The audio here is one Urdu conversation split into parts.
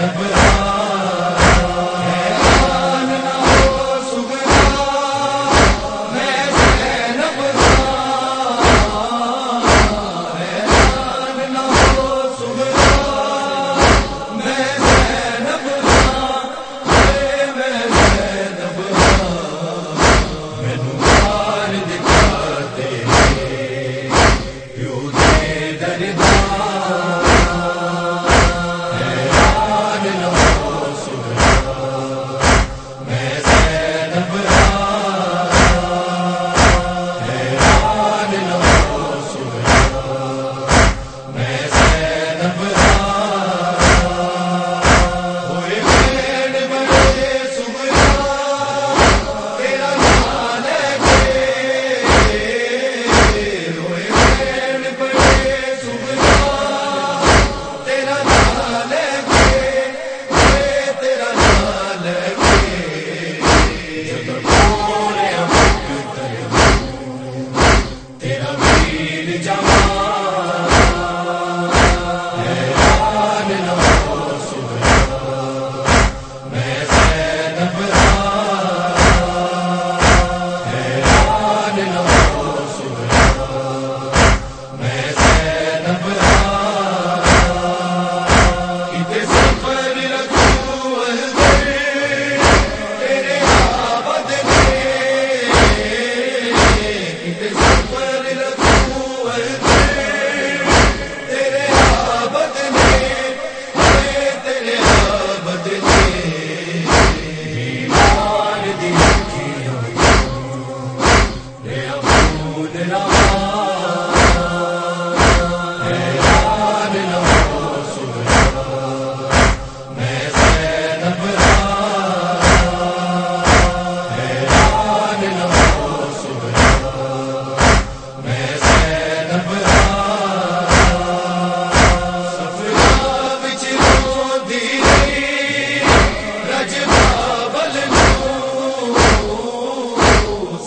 ہے نمبر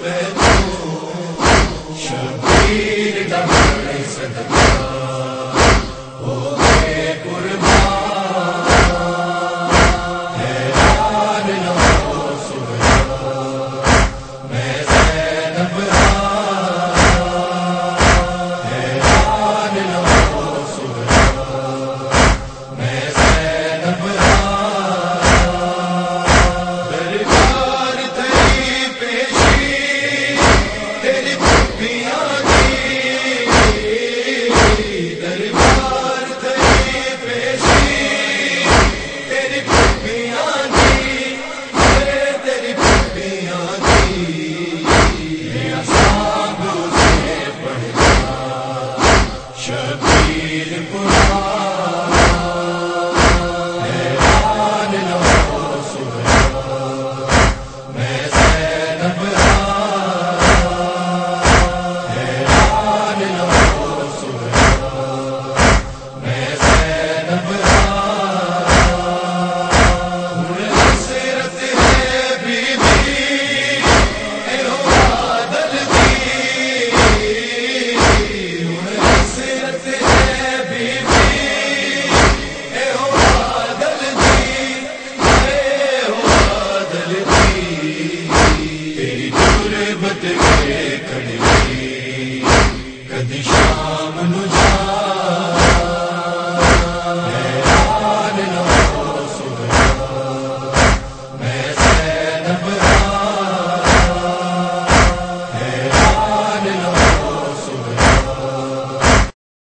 میں شبیر کا صدقہ۔ شبیر پورا رے بت کھڑے۔